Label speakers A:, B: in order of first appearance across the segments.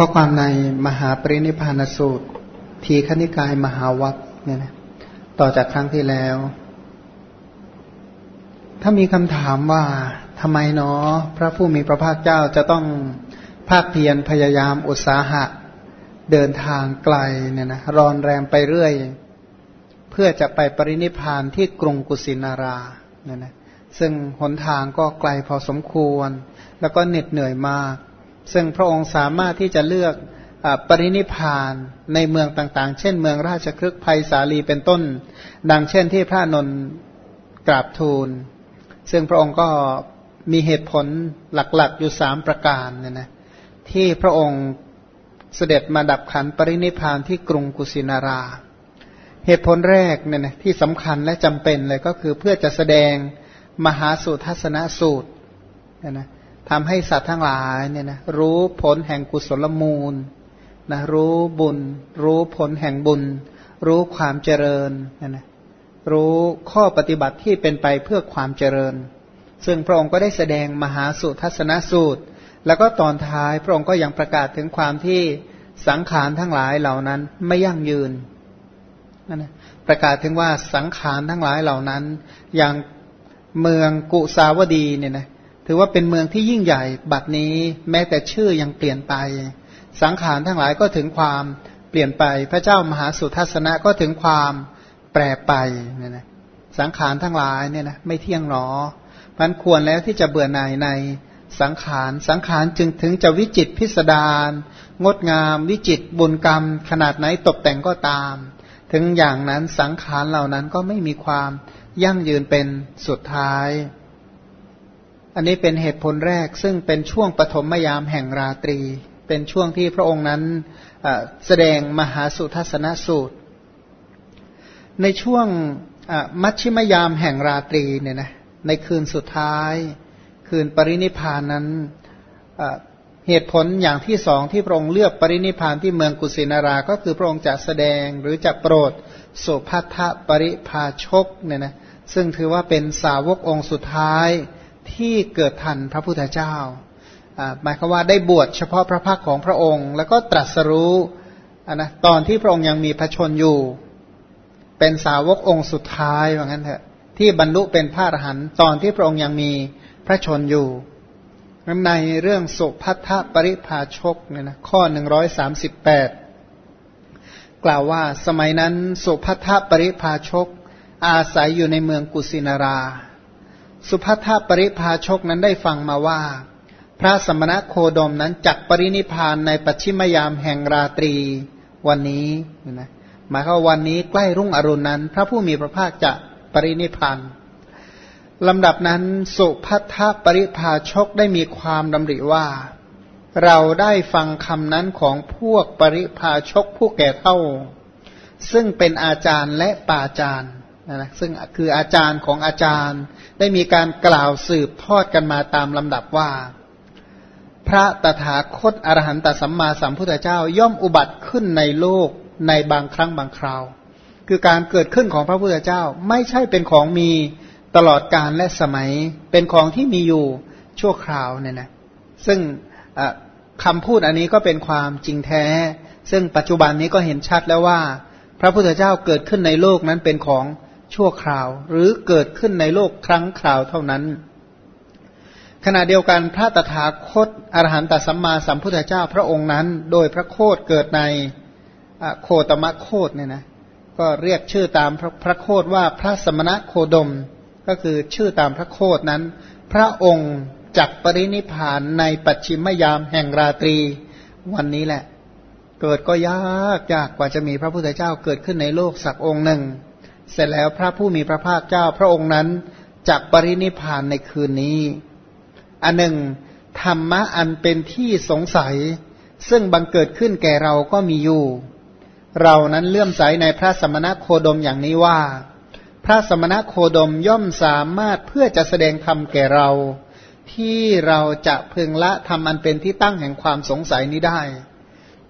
A: ข้อความในมหาปรินิพานสูตร ทีขณิกายมหาวัคเนี่ยนะต่อจากครั้งที่แล้ว ถ้ามีคำถามว่าทำไมเนาะพระผู้มีพระภาคเจ้าจะต้องภาคเพียรพยายามอุตสาหะ เดินทางไกลเนี่ยนะรอนแรมไปเรื่อย เพื่อจะไปปรินิพานที่กรุงกุสินาราเนี่ยนะซึ่งหนทางก็ไกลพอสมควร แล้วก็เหน็ดเหนื่อยมาก ซึ่งพระองค์สามารถที่จะเลือกอปรินิพานในเมืองต่างๆ เช่น เมืองราชครึกภัยสาลีเป็นต้น ดังเช่นที่พระนนกราบทูล ซึ่งพระองค์ก็มีเหตุผลหลักๆอยู่สามประการเนี่ยนะที่พระองค์เสด็จมาดับขันปรินิพานที่กรุงกุสินารา เหตุผลแรกเนี่ยนะที่สำคัญและจำเป็นเลยก็คือเพื่อจะแสดงมหาสุทัศนสูตรเนี่ยนะ ทำให้สัตว์ทั้งหลายเนี่ยนะรู้ผลแห่งกุศลมูลนะรู้บุญ รู้ผลแห่งบุญ รู้ความเจริญนี่ยนะรู้ข้อปฏิบัติที่เป็นไปเพื่อความเจริญ ซึ่งพระองค์ก็ได้แสดงมหาสุทัศนสูตร แล้วก็ตอนท้ายพระองค์ก็ยังประกาศถึงความที่สังขารทั้งหลายเหล่านั้นไม่ยั่งยืนนะประกาศถึงว่าสังขารทั้งหลายเหล่านั้น อย่างเมืองกุสาวดีเนี่ยนะ ถือว่าเป็นเมืองที่ยิ่งใหญ่บัดนี้ แม้แต่ชื่อยังเปลี่ยนไป สังขารทั้งหลายก็ถึงความเปลี่ยนไป พระเจ้ามหาสุทัศนะก็ถึงความแปรไปเนี่ยนะสังขารทั้งหลายเนี่ยนะไม่เที่ยงหรอมันควรแล้วที่จะเบื่อหน่ายในสังขาร สังขารจึงถึงจะวิจิตพิสดารงดงาม วิจิตบุญกรรม ขนาดไหนตกแต่งก็ตาม ถึงอย่างนั้นสังขารเหล่านั้นก็ไม่มีความยั่งยืนเป็นสุดท้าย อันนี้เป็นเหตุผลแรกซึ่งเป็นช่วงปฐมยามแห่งราตรี เป็นช่วงที่พระองค์นั้นแสดงมหาสุทัศนสูตร ในช่วงมัชชิมยามแห่งราตรีเนี่ยนะในคืนสุดท้าย คืนปรินิพานนั้นเหตุผลอย่างที่สองที่พระองค์เลือกปรินิพานที่เมืองกุสินารา ก็คือพระองค์จะแสดงหรือจะโปรดโสภัทปริภาชกเนี่ยนะซึ่งถือว่าเป็นสาวกองค์สุดท้าย ที่เกิดทันพระพุทธเจ้าหมายความว่าได้บวชเฉพาะพระพักของพระองค์ แล้วก็ตรัสรู้นะตอนที่พระองค์ยังมีพระชนอยู่ เป็นสาวกองค์สุดท้ายว่างั้นเถอะที่บรรลุเป็นพระอรหันต์ตอนที่พระองค์ยังมีพระชนอยู่ในเรื่องสุพัทธปริภาชกเนี่ยนะข้อหนึ่งร้อยสามสิบแปดกล่าวว่าสมัยนั้นสุพัทธปริภาชก อาศัยอยู่ในเมืองกุสินารา สุภัทปริพาชกนั้นได้ฟังมาว่า พระสมณะโคดมนั้นจักปรินิพานในปัจฉิมยามแห่งราตรีวันนี้นะหมายความวันนี้ใกล้รุ่งอรุณนั้น พระผู้มีพระภาคจะปรินิพานลำดับนั้นสุพัทปริพาชกได้มีความดำริว่า เราได้ฟังคำนั้นของพวกปริพาชกผู้แก่เท่า ซึ่งเป็นอาจารย์และป่าจารย์ นะซึ่งคืออาจารย์ของอาจารย์ ได้มีการกล่าวสืบทอดกันมาตามลำดับว่า พระตถาคตอรหันตสัมมาสัมพุทธเจ้าย่อมอุบัติขึ้นในโลกในบางครั้งบางคราว คือการเกิดขึ้นของพระพุทธเจ้าไม่ใช่เป็นของมีตลอดกาลและสมัยเป็นของที่มีอยู่ชั่วคราวเนี่ยนะซึ่งคำพูดอันนี้ก็เป็นความจริงแท้ ซึ่งปัจจุบันนี้ก็เห็นชัดแล้วว่า พระพุทธเจ้าเกิดขึ้นในโลกนั้นเป็นของ ชั่วคราว หรือเกิดขึ้นในโลกครั้งคราวเท่านั้น ขณะเดียวกันพระตถาคตอรหันตสัมมาสัมพุทธเจ้าพระองค์นั้น โดยพระโคดเกิดในโคตมะโคดเนี่ยนะก็เรียกชื่อตามพระพระโคดว่าพระสมณะโคดม ก็คือชื่อตามพระโคดนั้น พระองค์จักปรินิพานในปัจฉิมยามแห่งราตรีวันนี้แหละ เกิดก็ยากยากกว่าจะมีพระพุทธเจ้าเกิดขึ้นในโลกสักองค์หนึ่ง เสร็จแล้วพระผู้มีพระภาคเจ้าพระองค์นั้นจักปรินิพานในคืนนี้ อันหนึ่ง ธรรมะอันเป็นที่สงสัย ซึ่งบังเกิดขึ้นแก่เราก็มีอยู่ เรานั้นเลื่อมใสในพระสมณโคดมอย่างนี้ว่า พระสมณโคดมย่อมสามารถเพื่อจะแสดงธรรมแก่เรา ที่เราจะพึงละทำอันเป็นที่ตั้งแห่งความสงสัยนี้ได้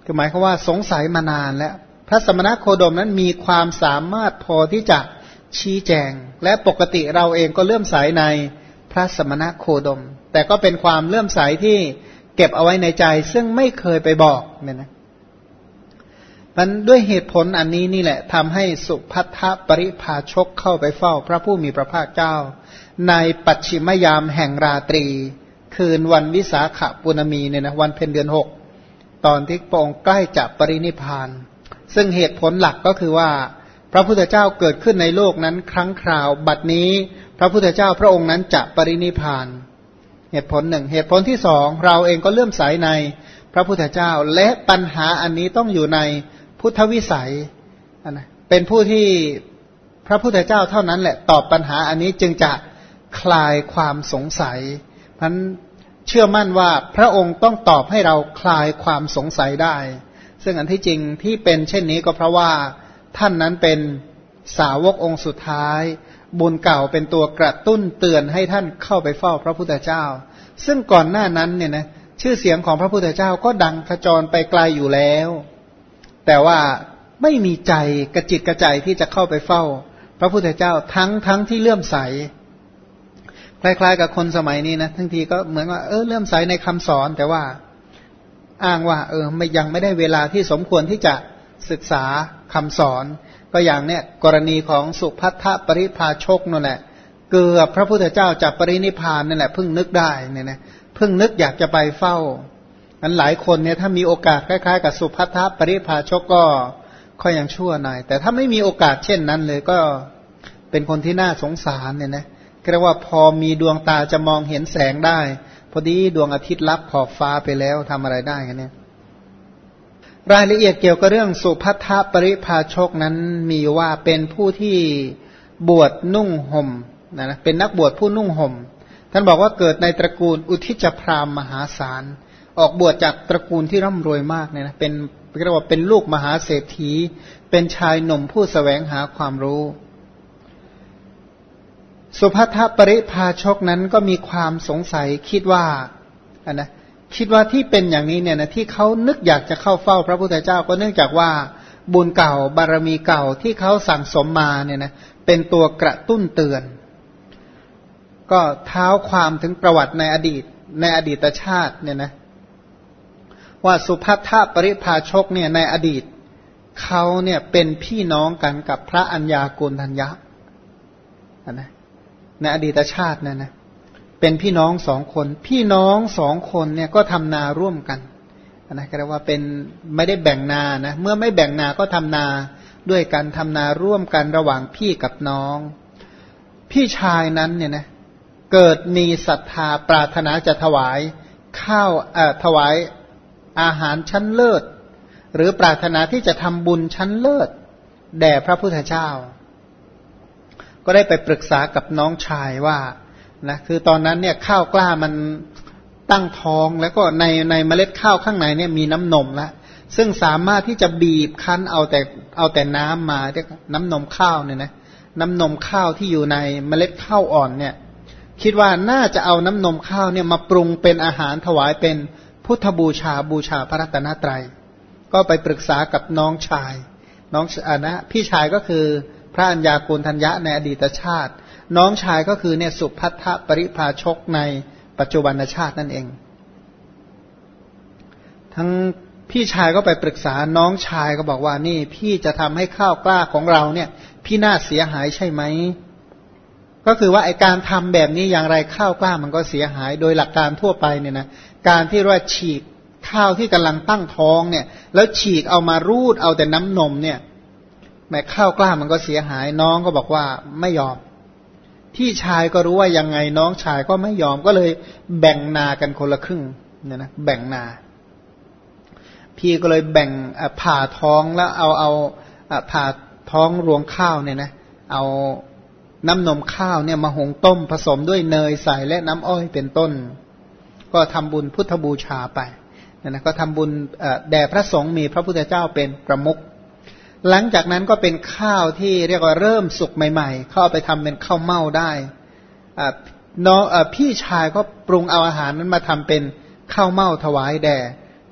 A: คือหมายความว่าสงสัยมานานแล้ว พระสมณโคดมนั้นมีความสามารถพอที่จะชี้แจง และปกติเราเองก็เลื่อมใสในพระสมณโคดม แต่ก็เป็นความเลื่อมใสที่เก็บเอาไว้ในใจ ซึ่งไม่เคยไปบอกเนี่ยนะมันด้วยเหตุผลอันนี้นี่แหละทำให้สุพัทธปริภาชกเข้าไปเฝ้า พระผู้มีพระภาคเจ้า ในปัจฉิมยามแห่งราตรี คืนวันวิสาขบุณมีเนี่ยนะวันเพ็ญเดือนหกตอนที่พระองค์ใกล้จะปรินิพาน ซึ่งเหตุผลหลักก็คือว่า พระพุทธเจ้าเกิดขึ้นในโลกนั้นครั้งคราว บัดนี้ พระพุทธเจ้าพระองค์นั้นจะปรินิพาน เหตุผลหนึ่ง เหตุผลที่สองเราเองก็เลื่อมใสในพระพุทธเจ้าและปัญหาอันนี้ต้องอยู่ในพุทธวิสัยนะเป็นผู้ที่พระพุทธเจ้าเท่านั้นแหละตอบปัญหาอันนี้จึงจะคลายความสงสัยพันเชื่อมั่นว่าพระองค์ต้องตอบให้เราคลายความสงสัยได้ ซึ่งอันที่จริงที่เป็นเช่นนี้ก็เพราะว่าท่านนั้นเป็นสาวกองค์สุดท้าย บุญเก่าเป็นตัวกระตุ้นเตือนให้ท่านเข้าไปเฝ้าพระพุทธเจ้า ซึ่งก่อนหน้านั้นเนี่ยนะชื่อเสียงของพระพุทธเจ้าก็ดังขจรไปไกลอยู่แล้ว แต่ว่าไม่มีใจกระจิตกระใจที่จะเข้าไปเฝ้า พระพุทธเจ้าทั้งทั้งที่เลื่อมใส คล้ายๆ กับคนสมัยนี้นะทั้งทีก็เหมือนว่าเออเลื่อมใสในคำสอนแต่ว่า อ้างว่าเออไม่ยังไม่ได้เวลาที่สมควรที่จะศึกษาคำสอน ก็อย่างเนี้ยกรณีของสุพัทธปริพาชกนั่นแหละเกือบพระพุทธเจ้าจับปรินิพานนั่นแหละเพิ่งนึกได้เนี่ยนะเพิ่งนึกอยากจะไปเฝ้าอันหลายคนเนี่ยถ้ามีโอกาสคล้ายๆ กับสุภัททปริภาชกก็ค่อยยังชั่วหน่อย แต่ถ้าไม่มีโอกาสเช่นนั้นเลยก็เป็นคนที่น่าสงสารเนี่ยนะเรียกว่าพอมีดวงตาจะมองเห็นแสงได้ พอดีดวงอาทิตย์ลับขอบฟ้าไปแล้วทำอะไรได้กันเนี่ยรายละเอียดเกี่ยวกับเรื่องสุภัททปริภาชกนั้นมีว่าเป็นผู้ที่บวชนุ่งห่มนะนะเป็นนักบวชผู้นุ่งห่ม ท่านบอกว่าเกิดในตระกูลอุทิจพรามมหาศาล ออกบวชจากตระกูลที่ร่ำรวยมากเนี่ยนะเป็นเรียกว่าเป็นลูกมหาเศรษฐี เป็นชายหนุ่มผู้สแสวงหาความรู้ สุภัทปริภาชกนั้นก็มีความสงสัยคิดว่าอันนะคิดว่าที่เป็นอย่างนี้เนี่ยนะที่เขานึกอยากจะเข้าเฝ้าพระพุทธเจ้าก็เนื่องจากว่าบุญเก่าบารมีเก่าที่เขาสั่งสมมาเนี่ยนะเป็นตัวกระตุ้นเตือน ก็เท้าความถึงประวัติในอดีตในอดีตชาติเนี่ยนะว่าสุภัทธปริภาชกเนี่ยในอดีตเขาเนี่ยเป็นพี่น้องกันกับพระัญญาโกณทัญญะนะ ในอดีตชาตินั่นนะเป็นพี่น้องสองคน พี่น้องสองคนเนี่ยก็ทำนาร่วมกันนะก็เรียกว่าเป็นไม่ได้แบ่งนานะเมื่อไม่แบ่งนาก็ทำนาด้วยกันทำนาร่วมกันระหว่างพี่กับน้อง พี่ชายนั้นเนี่ยนะเกิดมีศรัทธาปรารถนาจะถวายข้าวเอ่อถวายอาหารชั้นเลิศ หรือปรารถนาที่จะทำบุญชั้นเลิศ แด่พระพุทธเจ้า ก็ได้ไปปรึกษากับน้องชายว่านะคือตอนนั้นเนี่ยข้าวกล้ามันตั้งท้องแล้วก็ในในเมล็ดข้าวข้างในเนี่ยมีน้ำนมแล้วซึ่งสามารถที่จะบีบคั้นเอาแต่เอาแต่น้ำมาเรียกน้ำนมข้าวเนี่ยนะน้ำนมข้าวที่อยู่ในเมล็ดข้าวอ่อนเนี่ย คิดว่าน่าจะเอาน้ำนมข้าวเนี่ยมาปรุงเป็นอาหารถวายเป็นพุทธบูชาบูชาพระรัตนตรัย ก็ไปปรึกษากับน้องชาย น้องอนะพี่ชายก็คือ ระัญญาโกณทัญญะในอดีตชาติ น้องชายก็คือเนี่ยสุพัทธปริภาชกในปัจจุบันชาตินั่นเอง ทั้งพี่ชายก็ไปปรึกษาน้องชายก็บอกว่านี่พี่จะทำให้ข้าวกล้าของเราเนี่ย พี่น่าเสียหายใช่ไหมก็คือว่าไอการทำแบบนี้อย่างไรข้าวกล้ามันก็เสียหาย โดยหลักการทั่วไปเนี่ยนะการที่ว่าฉีกข้าวที่กำลังตั้งท้องเนี่ย แล้วฉีกเอามารูดเอาแต่น้ำนมเนี่ย แม้ข้าวกล้ามันก็เสียหายน้องก็บอกว่าไม่ยอม พี่ชายก็รู้ว่ายังไงน้องชายก็ไม่ยอมก็เลยแบ่งนากันคนละครึ่งเนี่ยนะแบ่งนา พี่ก็เลยแบ่งผ่าท้องแล้วเอาเอาผ่าท้องรวงข้าวเนี่ยนะเอาน้ำนมข้าวเนี่ยมาหุงต้มผสมด้วยเนยใส่และน้ำอ้อยเป็นต้น ก็ทำบุญพุทธบูชาไปนะก็ทำบุญแด่พระสงฆ์มีพระพุทธเจ้าเป็นประมุข หลังจากนั้นก็เป็นข้าวที่เรียกว่าเริ่มสุกใหม่ ๆ เข้าไปทำเป็นข้าวเม่าได้น้องพี่ชายก็ปรุงเอาอาหารนั้นมาทำเป็นข้าวเม่าถวายแด่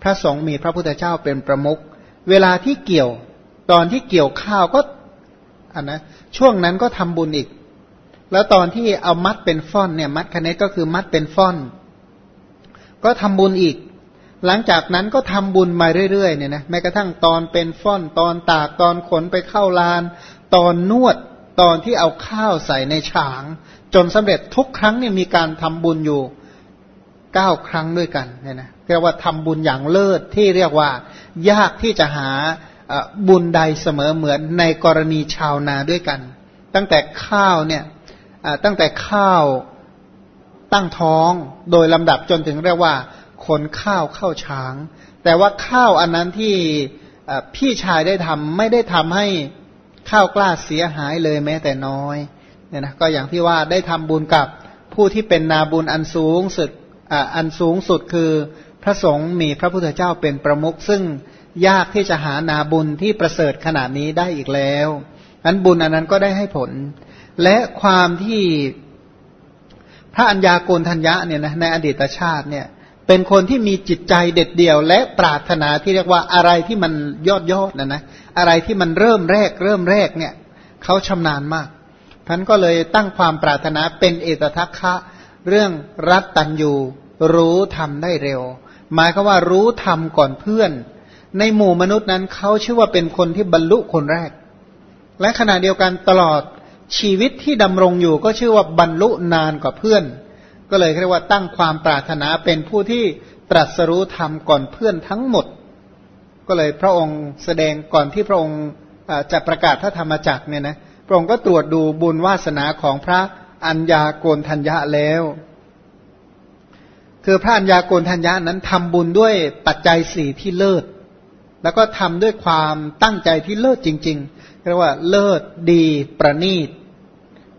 A: พระสงฆ์มีพระพุทธเจ้าเป็นประมุขเวลาที่เกี่ยวตอนที่เกี่ยวข้าวก็อันนะช่วงนั้นก็ทำบุญอีก แล้วตอนที่เอามัดเป็นฟ่อนเนี่ย มัดคเนตก็คือมัดเป็นฟ่อน ก็ทำบุญอีก หลังจากนั้นก็ทำบุญมาเรื่อยๆเนี่ยนะแม้กระทั่งตอนเป็นฟ่อนตอนตากตอนขนไปเข้าลาน ตอนนวดตอนที่เอาข้าวใส่ในฉาง จนสำเร็จทุกครั้งเนี่ยมีการทำบุญอยู่เก้าครั้งด้วยกันเนี่ยนะเรียกว่าทำบุญอย่างเลิศที่เรียกว่ายากที่จะหาบุญใดเสมอเหมือนในกรณีชาวนาด้วยกัน ตั้งแต่ข้าวเนี่ยตั้งแต่ข้าวตั้งท้องโดยลำดับจนถึงเรียกว่า ขนข้าวเข้าช้าง แต่ว่าข้าวอันนั้นที่พี่ชายได้ทำไม่ได้ทำให้ข้าวกล้าเสียหายเลยแม้แต่น้อยเนี่ยนะก็อย่างที่ว่าได้ทำบุญกับผู้ที่เป็นนาบุญอันสูงสุดอันสูงสุดคือพระสงฆ์มีพระพุทธเจ้าเป็นประมุขซึ่งยากที่จะหานาบุญที่ประเสริฐขนาดนี้ได้อีกแล้วอันบุญอันนั้นก็ได้ให้ผล และความที่พระัญญาโกณทัญญะเนี่ยนะในอดีตชาติเนี่ย เป็นคนที่มีจิตใจเด็ดเดี่ยว และปรารถนาที่เรียกว่าอะไรที่มันยอดยอดนะนะอะไรที่มันเริ่มแรก เริ่มแรกเนี่ยเขาชำนาญมากท่านก็เลยตั้งความปรารถนาเป็นเอตทัคคะ เรื่องรัตตัญยูรู้ทำได้เร็ว หมายก็ว่ารู้ทำก่อนเพื่อน ในหมู่มนุษย์นั้นเขาชื่อว่าเป็นคนที่บรรลุคนแรก และขณะเดียวกันตลอดชีวิตที่ดำรงอยู่ก็ชื่อว่าบรรลุนานกว่าเพื่อน ก็เลยเรียกว่าตั้งความปรารถนาเป็นผู้ที่ตรัสรู้ธรรมก่อนเพื่อนทั้งหมด ก็เลยพระองค์แสดงก่อนที่พระองค์จะประกาศพระธรรมจักรเนี่ยนะพระองค์ก็ตรวจดูบุญวาสนาของพระอัญญาโกนทัญญะแล้ว คือพระอัญญาโกนทัญญะนั้นทำบุญด้วยปัจจัยสี่ที่เลิศ แล้วก็ทำด้วยความตั้งใจที่เลิศจริงๆเรียกว่าเลิศดีประณีต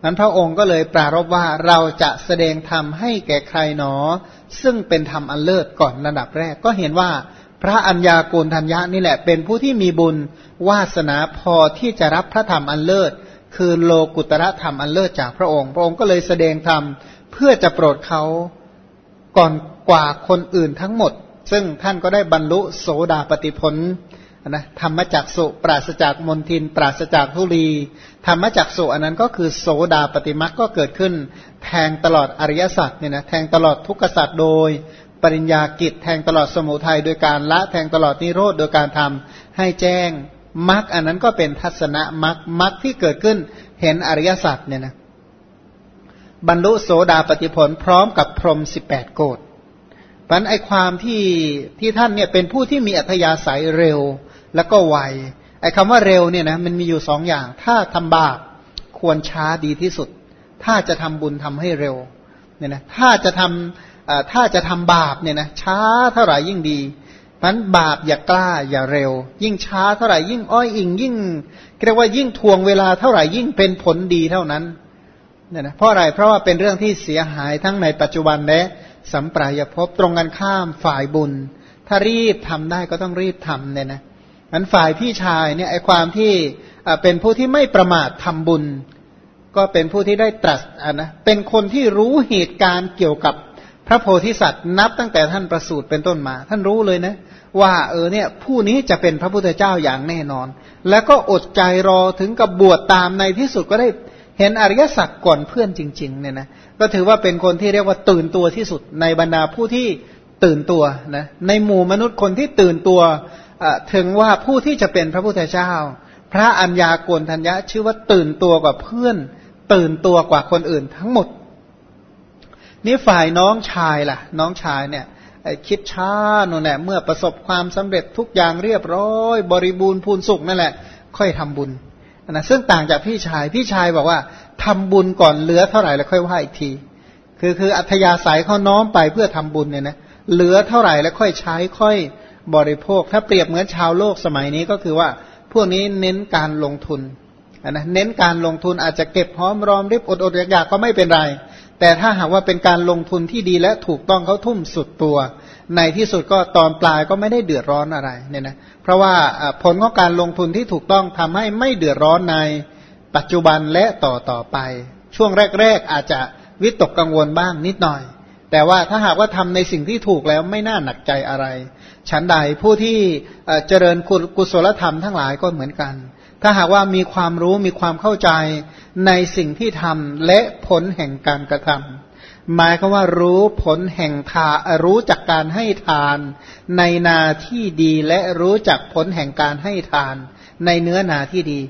A: นั้นพระองค์ก็เลยปรารบว่าเราจะแสดงธรรมให้แก่ใครหนอ ซึ่งเป็นธรรมอันเลิศก่อนระดับแรกก็เห็นว่าพระอัญญาโกณทัญญานี่แหละ เป็นผู้ที่มีบุญวาสนาพอที่จะรับพระธรรมอันเลิศ คือโลกุตระธรรมอันเลิศจากพระองค์ พระองค์ก็เลยแสดงธรรมเพื่อจะโปรดเขาก่อนกว่าคนอื่นทั้งหมด ซึ่งท่านก็ได้บรรลุโสดาปติพล นะธรรมจักสุปราศจากมนทิน ปราศจากทุลี ธรรมจักสุอันนั้นก็คือโสดาปฏิมักก็เกิดขึ้น แทงตลอดอริยสัจเนี่ยนะแทงตลอดทุกขสัจโดย ปริญญากิจ แทงตลอดสมุทัยโดยการละแทงตลอดนิโรธโดยการทำให้แจ้งมักอันนั้นก็เป็นทัศนะมักมักที่เกิดขึ้นเห็นอริยสัจเนี่ยนะบรรลุโสดาปฏิผลพร้อมกับพรหมสิบแปดโกดเพราะไอความที่ที่ท่านเนี่ยเป็นผู้ที่มีอัธยาศัยเร็ว แล้วก็ไวไอ้คำว่าเร็วเนี่ยนะมันมีอยู่สองอย่าง ถ้าทำบาปควรช้าดีที่สุด ถ้าจะทำบุญทำให้เร็วเนี่ยนะถ้าจะทำถ้าจะทำบาปเนี่ยนะช้าเท่าไหร่ยิ่งดีเพราะบาปอย่ากล้าอย่าเร็ว ยิ่งช้าเท่าไหร่ยิ่งอ้อยอิงยิ่งเรียกว่ายิ่งทวงเวลาเท่าไหร่ยิ่งเป็นผลดีเท่านั้นเนี่ยนะเพราะอะไรเพราะว่าเป็นเรื่องที่เสียหายทั้งในปัจจุบันและสัมปรายภพตรงกันข้ามฝ่ายบุญ ถ้ารีบทำได้ก็ต้องรีบทำเนี่ยนะ อันฝ่ายพี่ชายเนี่ยไอความที่เป็นผู้ที่ไม่ประมาททำบุญ ก็เป็นผู้ที่ได้ตรัสะนะเป็นคนที่รู้เหตุการณ์เกี่ยวกับพระโพธิสัตว์ นับตั้งแต่ท่านประสูติเป็นต้นมา ท่านรู้เลยนะ ว่าเออเนี่ยผู้นี้จะเป็นพระพุทธเจ้าอย่างแน่นอน แล้วก็อดใจรอถึงกับบวชตามในที่สุดก็ได้เห็นอริยสัจก่อนเพื่อนจริงๆเนี่ยนะก็ถือว่าเป็นคนที่เรียกว่าตื่นตัวที่สุดในบรรดาผู้ที่ตื่นตัวนะในหมู่มนุษย์คนที่ตื่นตัว ถึงว่าผู้ที่จะเป็นพระพุทธเจ้า พระอัญญาโกณทัญญะชื่อว่าตื่นตัวกว่าเพื่อน ตื่นตัวกว่าคนอื่นทั้งหมด นี่ฝ่ายน้องชายล่ะ น้องชายเนี่ยคิดช้าโน่นแหละเมื่อประสบความสำเร็จทุกอย่างเรียบร้อย บริบูรณ์พูนสุขนั่นแหละ ค่อยทำบุญนะซึ่งต่างจากพี่ชายพี่ชายบอกว่าทำบุญก่อนเหลือเท่าไหร่แล้วค่อยว่าอีกที คือคืออัธยาศัยเขาน้อมไปเพื่อทำบุญเนี่ยนะเหลือเท่าไหร่แล้วค่อยใช้ค่อย บริโภค ถ้าเปรียบเหมือนชาวโลกสมัยนี้ก็คือว่า พวกนี้เน้นการลงทุนนะเน้นการลงทุนอาจจะเก็บหอมรอมริบอดอดอยากก็ไม่เป็นไร แต่ถ้าหากว่าเป็นการลงทุนที่ดีและถูกต้องเขาทุ่มสุดตัว ในที่สุดก็ตอนปลายก็ไม่ได้เดือดร้อนอะไรเนี่ยนะเพราะว่าผลของการลงทุนที่ถูกต้องทำให้ไม่เดือดร้อนในปัจจุบันและต่อต่อไป ช่วงแรก ๆ อาจจะวิตกกังวลบ้างนิดหน่อย แต่ว่าถ้าหากว่าทำในสิ่งที่ถูกแล้วไม่น่าหนักใจอะไร ฉันใดผู้ที่เจริญกุศลธรรมทั้งหลายก็เหมือนกัน ถ้าหากว่ามีความรู้มีความเข้าใจในสิ่งที่ทำและผลแห่งการกระทำหมายก็ว่ารู้ผลแห่งทารู้จักการให้ทาน ในนาที่ดีและรู้จักผลแห่งการให้ทาน ในเนื้อนาที่ดี